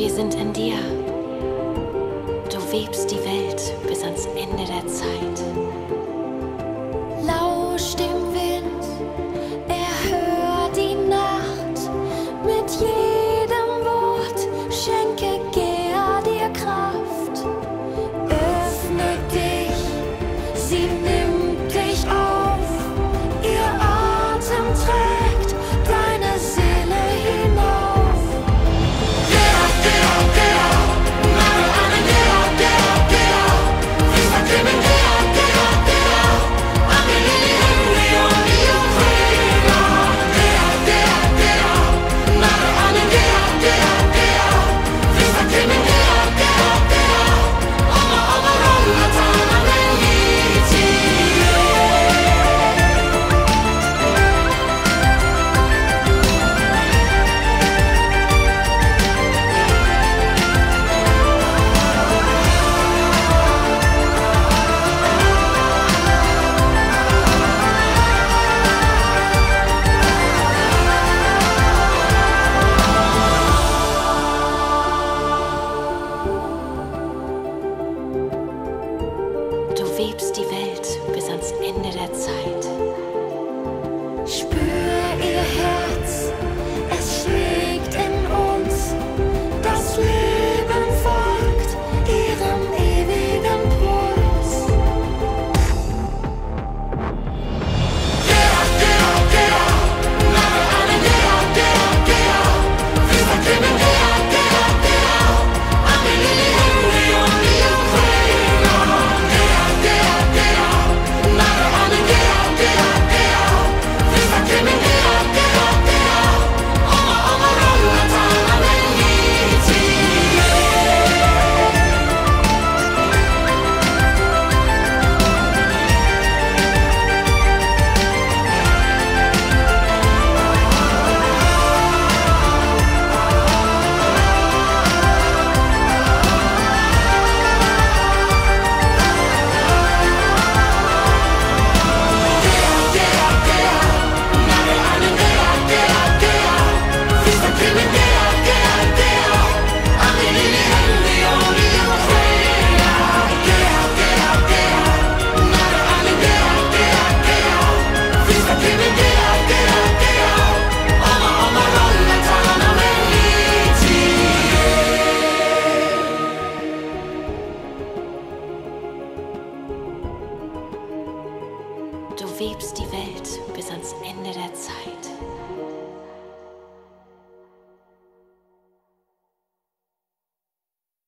Wir sind in dir. Du webst die bis ans Ende der Zeit.